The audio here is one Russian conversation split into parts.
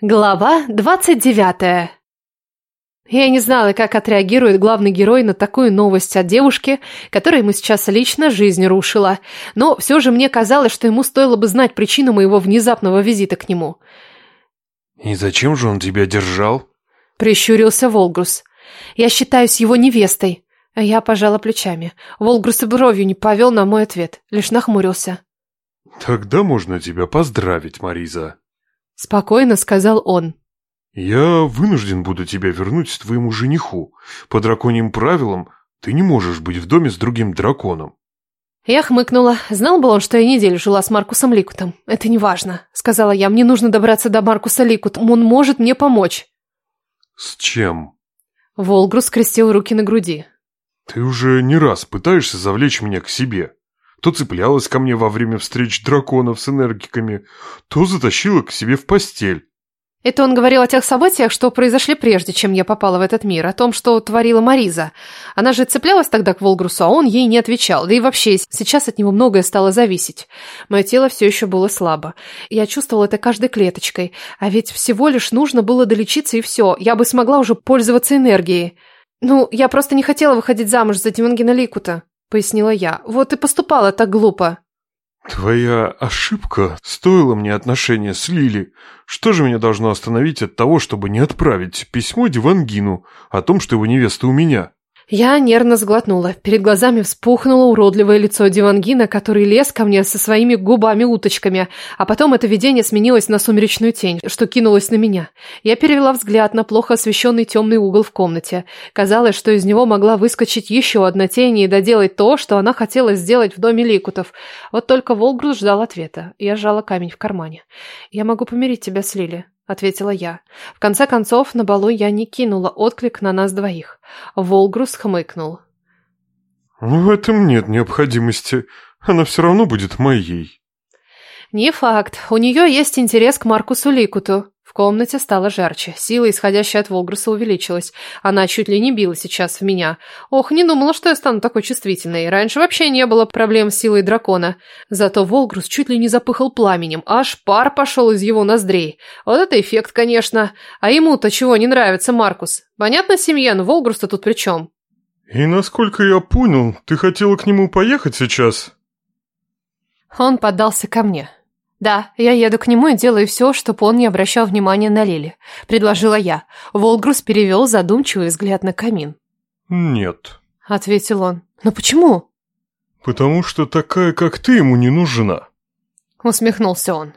Глава двадцать девятая Я не знала, как отреагирует главный герой на такую новость от девушки, которая ему сейчас лично жизнь рушила, но все же мне казалось, что ему стоило бы знать причину моего внезапного визита к нему. «И зачем же он тебя держал?» Прищурился Волгрус. «Я считаюсь его невестой». А я пожала плечами. Волгрус и бровью не повел на мой ответ, лишь нахмурился. «Тогда можно тебя поздравить, Мариза», — спокойно сказал он. «Я вынужден буду тебя вернуть твоему жениху. По драконьим правилам ты не можешь быть в доме с другим драконом». Я хмыкнула. Знал бы он, что я неделю жила с Маркусом Ликутом. «Это не важно», — сказала я. «Мне нужно добраться до Маркуса Ликут. Он может мне помочь». «С чем?» Волгрус скрестил руки на груди. «Ты уже не раз пытаешься завлечь меня к себе. То цеплялась ко мне во время встреч драконов с энергиками, то затащила к себе в постель. Это он говорил о тех событиях, что произошли прежде, чем я попала в этот мир, о том, что творила Мариза. Она же цеплялась тогда к Волгрусу, а он ей не отвечал. Да и вообще, сейчас от него многое стало зависеть. Мое тело все еще было слабо. Я чувствовала это каждой клеточкой. А ведь всего лишь нужно было долечиться и все. Я бы смогла уже пользоваться энергией. Ну, я просто не хотела выходить замуж за Димангена Ликута пояснила я. Вот и поступала так глупо. Твоя ошибка стоила мне отношения с Лили. Что же меня должно остановить от того, чтобы не отправить письмо Дивангину о том, что его невеста у меня? Я нервно сглотнула. Перед глазами вспухнуло уродливое лицо Дивангина, который лез ко мне со своими губами-уточками, а потом это видение сменилось на сумеречную тень, что кинулось на меня. Я перевела взгляд на плохо освещенный темный угол в комнате. Казалось, что из него могла выскочить еще одна тень и доделать то, что она хотела сделать в доме Ликутов. Вот только Волгрус ждал ответа. Я сжала камень в кармане. «Я могу помирить тебя с Лили», — ответила я. В конце концов, на балу я не кинула отклик на нас двоих. Волгрус хмыкнул. «В этом нет необходимости. Она все равно будет моей». «Не факт. У нее есть интерес к Маркусу Ликуту комнате стало жарче. Сила, исходящая от Волгруса, увеличилась. Она чуть ли не била сейчас в меня. Ох, не думала, что я стану такой чувствительной. Раньше вообще не было проблем с силой дракона. Зато Волгрус чуть ли не запыхал пламенем. Аж пар пошел из его ноздрей. Вот это эффект, конечно. А ему-то чего не нравится, Маркус? Понятно семье, но Волгрус-то тут при чем? И насколько я понял, ты хотела к нему поехать сейчас? Он поддался ко мне. «Да, я еду к нему и делаю все, чтобы он не обращал внимания на Лили», — предложила я. Волгрус перевел задумчивый взгляд на камин. «Нет», — ответил он. «Но почему?» «Потому что такая, как ты, ему не нужна», — усмехнулся он.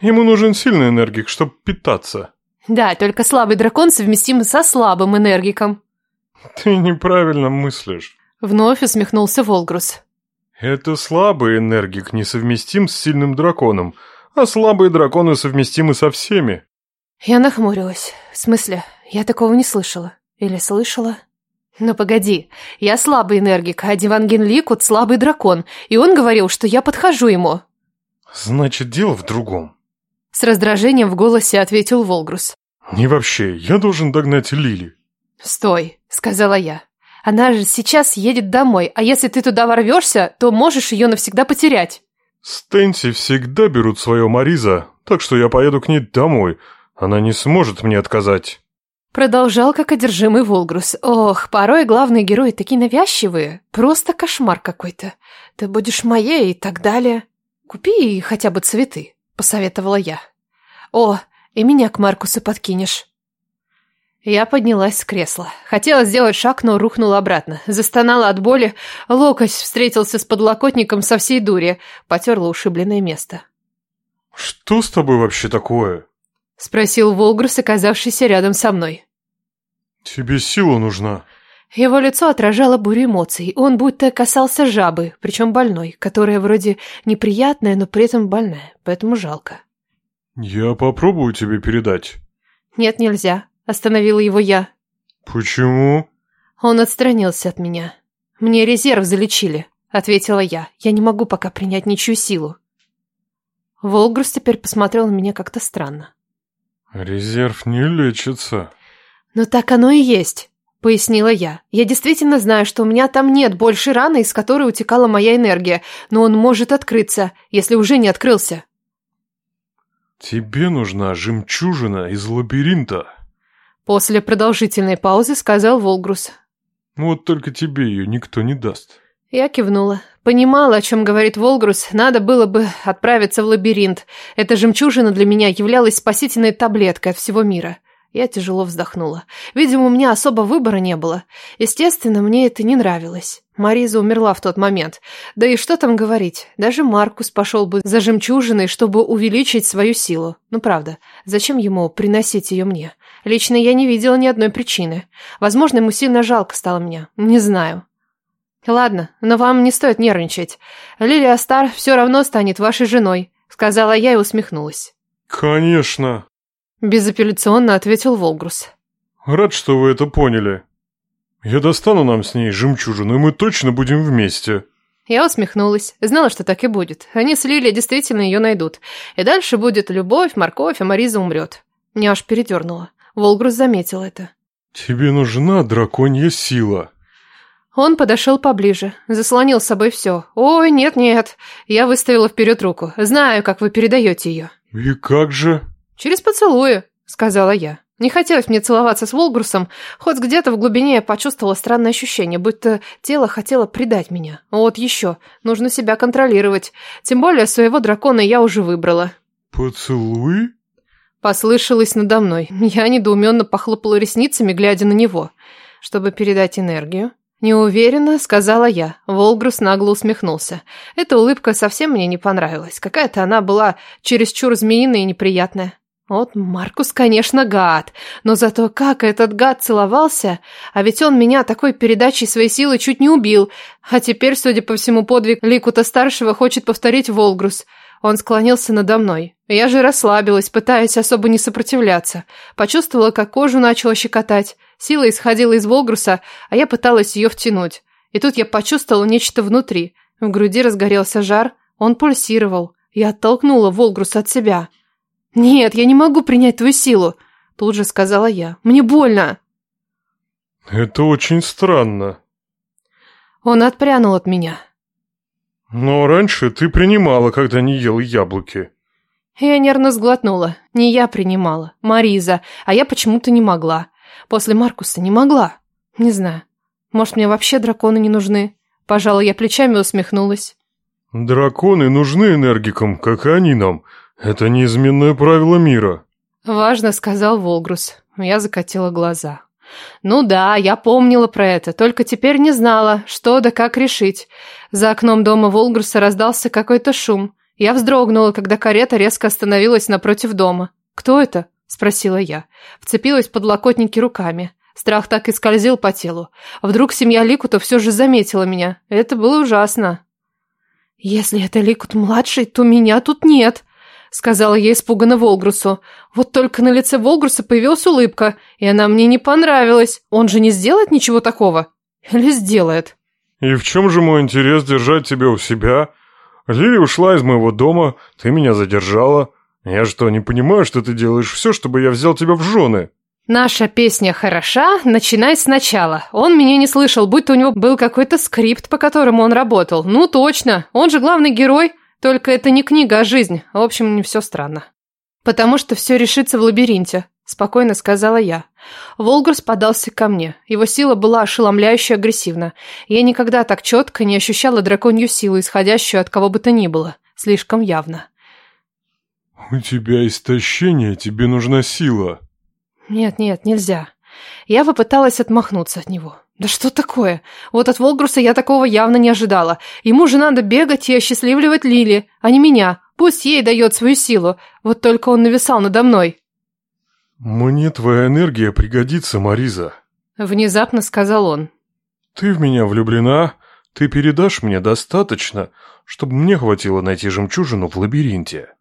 «Ему нужен сильный энергик, чтобы питаться». «Да, только слабый дракон совместим со слабым энергиком». «Ты неправильно мыслишь», — вновь усмехнулся Волгрус. Это слабый энергик несовместим с сильным драконом, а слабые драконы совместимы со всеми. Я нахмурилась. В смысле, я такого не слышала. Или слышала? Но погоди, я слабый энергик, а Диванген Ликут слабый дракон, и он говорил, что я подхожу ему. Значит, дело в другом. С раздражением в голосе ответил Волгрус. Не вообще, я должен догнать Лили. Стой, сказала я. Она же сейчас едет домой, а если ты туда ворвешься, то можешь ее навсегда потерять. Стэнси всегда берут свое Мариза, так что я поеду к ней домой. Она не сможет мне отказать. Продолжал как одержимый Волгрус. Ох, порой главные герои такие навязчивые. Просто кошмар какой-то. Ты будешь моей и так далее. Купи хотя бы цветы, посоветовала я. О, и меня к Маркусу подкинешь. Я поднялась с кресла. Хотела сделать шаг, но рухнула обратно. Застонала от боли. Локоть встретился с подлокотником со всей дури. Потерла ушибленное место. «Что с тобой вообще такое?» Спросил Волгрус, оказавшийся рядом со мной. «Тебе сила нужна». Его лицо отражало бурю эмоций. Он будто касался жабы, причем больной, которая вроде неприятная, но при этом больная, поэтому жалко. «Я попробую тебе передать». «Нет, нельзя. Остановила его я. «Почему?» Он отстранился от меня. «Мне резерв залечили», — ответила я. «Я не могу пока принять ничью силу». Волгрус теперь посмотрел на меня как-то странно. «Резерв не лечится». «Но так оно и есть», — пояснила я. «Я действительно знаю, что у меня там нет больше раны, из которой утекала моя энергия, но он может открыться, если уже не открылся». Тебе нужна жемчужина из лабиринта. После продолжительной паузы сказал Волгрус. Вот только тебе ее никто не даст. Я кивнула. Понимала, о чем говорит Волгрус. Надо было бы отправиться в лабиринт. Эта жемчужина для меня являлась спасительной таблеткой от всего мира. Я тяжело вздохнула. Видимо, у меня особо выбора не было. Естественно, мне это не нравилось. Мариза умерла в тот момент. Да и что там говорить? Даже Маркус пошел бы за жемчужиной, чтобы увеличить свою силу. Ну, правда, зачем ему приносить ее мне? Лично я не видела ни одной причины. Возможно, ему сильно жалко стало меня. Не знаю. Ладно, но вам не стоит нервничать. Лилия Стар все равно станет вашей женой, сказала я и усмехнулась. Конечно. Безапелляционно ответил Волгрус. Рад, что вы это поняли. Я достану нам с ней жемчужину, и мы точно будем вместе. Я усмехнулась. Знала, что так и будет. Они с Лилией действительно ее найдут. И дальше будет любовь, морковь, а Мариза умрет. Меня аж передернуло. Волгрус заметил это. Тебе нужна драконья сила. Он подошел поближе, заслонил с собой все. «Ой, нет-нет». Я выставила вперед руку. «Знаю, как вы передаете ее». «И как же?» «Через поцелуи», — сказала я. Не хотелось мне целоваться с Волгрусом, хоть где-то в глубине я почувствовала странное ощущение, будто тело хотело предать меня. Вот еще, нужно себя контролировать. Тем более своего дракона я уже выбрала. «Поцелуй?» Послышалось надо мной. Я недоуменно похлопала ресницами, глядя на него. Чтобы передать энергию, Неуверенно, сказала я. Волгрус нагло усмехнулся. Эта улыбка совсем мне не понравилась. Какая-то она была чересчур змеиная и неприятная. Вот Маркус, конечно, гад. Но зато как этот гад целовался. А ведь он меня такой передачей своей силы чуть не убил. А теперь, судя по всему, подвиг Ликута-старшего хочет повторить Волгрус. Он склонился надо мной. Я же расслабилась, пытаясь особо не сопротивляться. Почувствовала, как кожу начала щекотать. Сила исходила из Волгруса, а я пыталась ее втянуть. И тут я почувствовала нечто внутри. В груди разгорелся жар, он пульсировал. Я оттолкнула Волгруса от себя. «Нет, я не могу принять твою силу», — тут же сказала я. «Мне больно». «Это очень странно». Он отпрянул от меня. «Но раньше ты принимала, когда не ел яблоки». Я нервно сглотнула. Не я принимала, Мариза, а я почему-то не могла. После Маркуса не могла. Не знаю. Может, мне вообще драконы не нужны? Пожалуй, я плечами усмехнулась. Драконы нужны энергикам, как и они нам. Это неизменное правило мира. Важно, сказал Волгрус. Я закатила глаза. Ну да, я помнила про это, только теперь не знала, что да как решить. За окном дома Волгруса раздался какой-то шум. Я вздрогнула, когда карета резко остановилась напротив дома. «Кто это?» – спросила я. Вцепилась в подлокотники руками. Страх так и скользил по телу. Вдруг семья Ликута все же заметила меня. Это было ужасно. «Если это Ликут-младший, то меня тут нет», — сказала я испуганно Волгрусу. Вот только на лице Волгруса появилась улыбка, и она мне не понравилась. Он же не сделает ничего такого? Или сделает? «И в чем же мой интерес держать тебя у себя? Лили ушла из моего дома, ты меня задержала. Я что, не понимаю, что ты делаешь все, чтобы я взял тебя в жены?» Наша песня хороша, начинай сначала. Он меня не слышал, будто у него был какой-то скрипт, по которому он работал. Ну точно, он же главный герой. Только это не книга, а жизнь. В общем, не все странно. Потому что все решится в лабиринте, спокойно сказала я. Волгурс подался ко мне. Его сила была ошеломляюще агрессивна. Я никогда так четко не ощущала драконью силу, исходящую от кого бы то ни было. Слишком явно. «У тебя истощение, тебе нужна сила». «Нет, нет, нельзя». Я попыталась отмахнуться от него. «Да что такое? Вот от Волгруса я такого явно не ожидала. Ему же надо бегать и осчастливливать Лили, а не меня. Пусть ей дает свою силу. Вот только он нависал надо мной». «Мне твоя энергия пригодится, Мариза», — внезапно сказал он. «Ты в меня влюблена, ты передашь мне достаточно, чтобы мне хватило найти жемчужину в лабиринте».